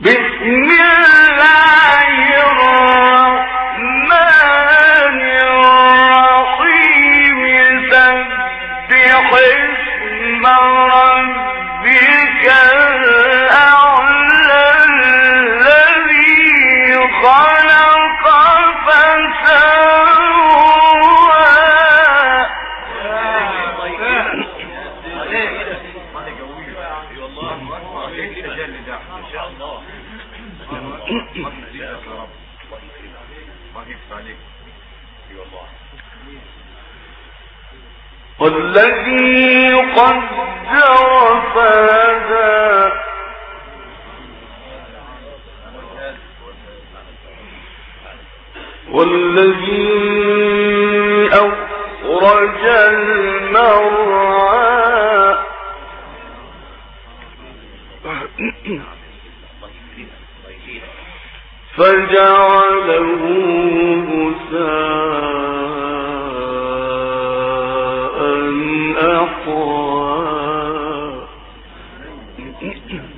بسم الله والذي قدر فهدى. والذي أخرج المرعى. فجعله غثاء أحوى.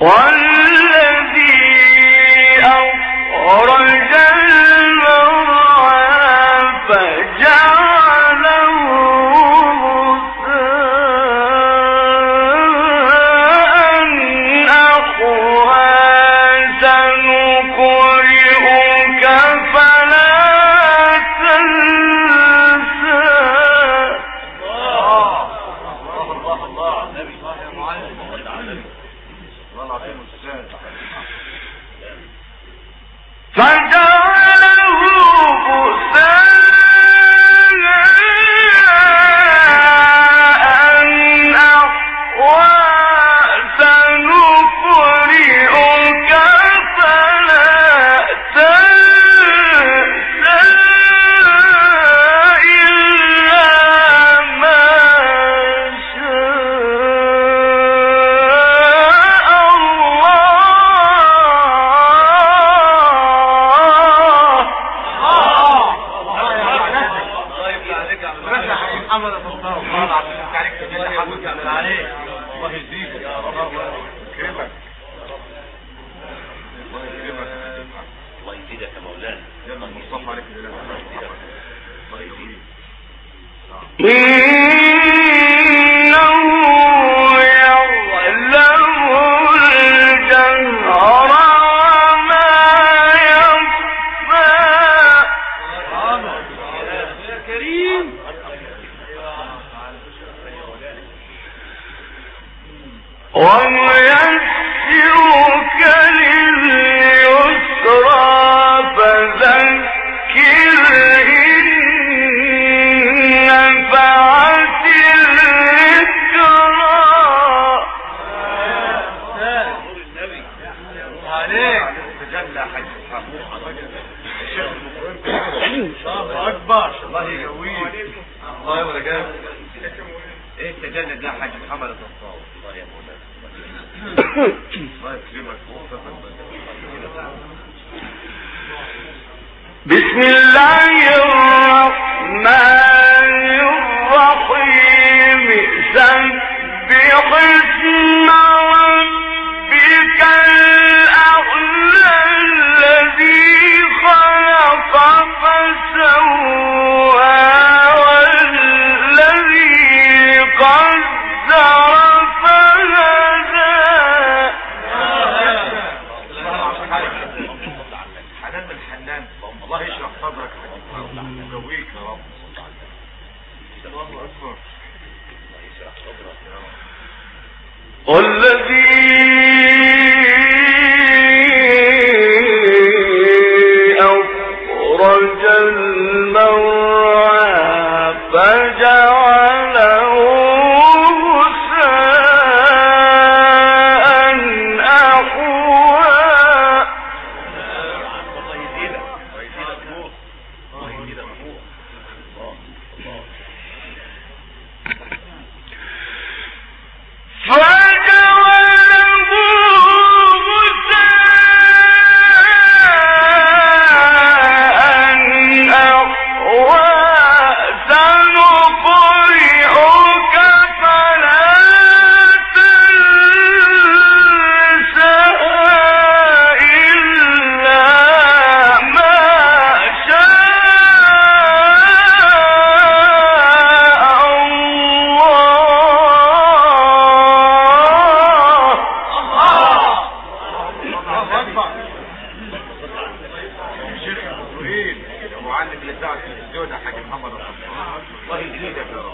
والذي なるほど。باشا حبيب عليك عليك الله يزيدك يا رب. الله يزيدك. مولانا. عليك الله يزيدك. أكبر. الله الله إيه ده حاج محمد الضفاوي الله يكرمك. بسم الله الرحمن before about, about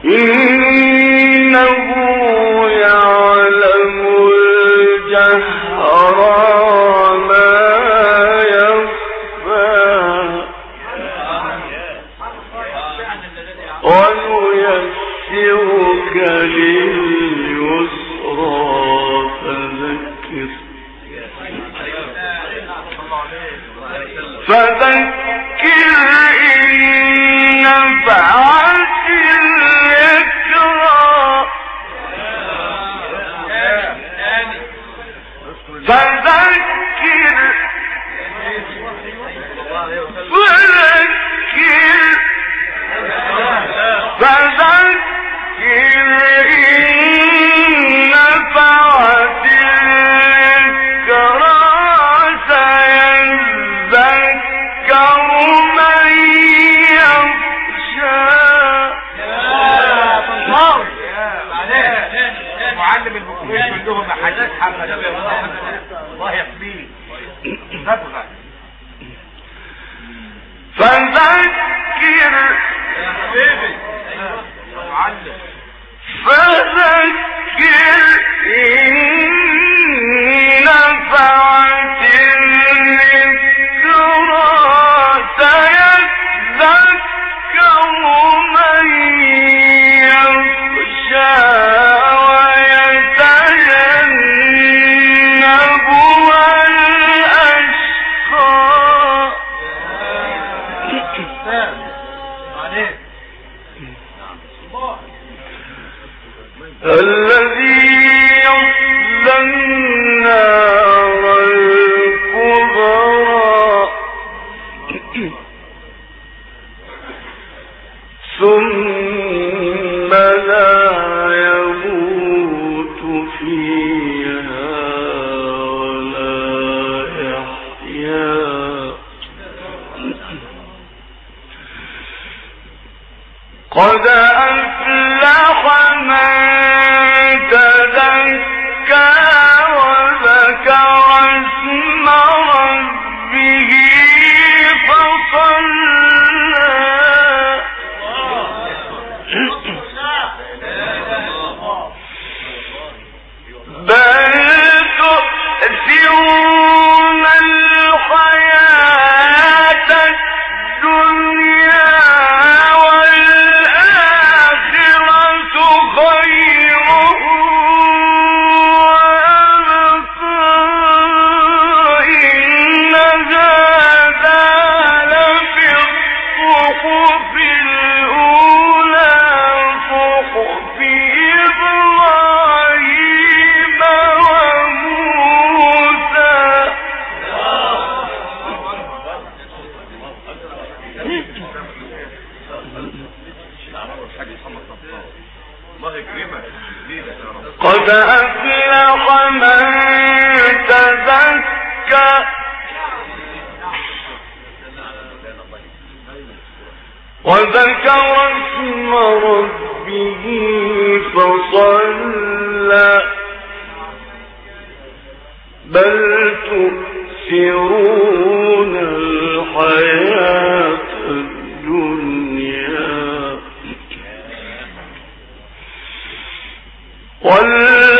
إن represent الذي يصنع قال لك. وذكر اسم ربه فصلى. بل تؤثرون الحياة الدنيا. والآخرة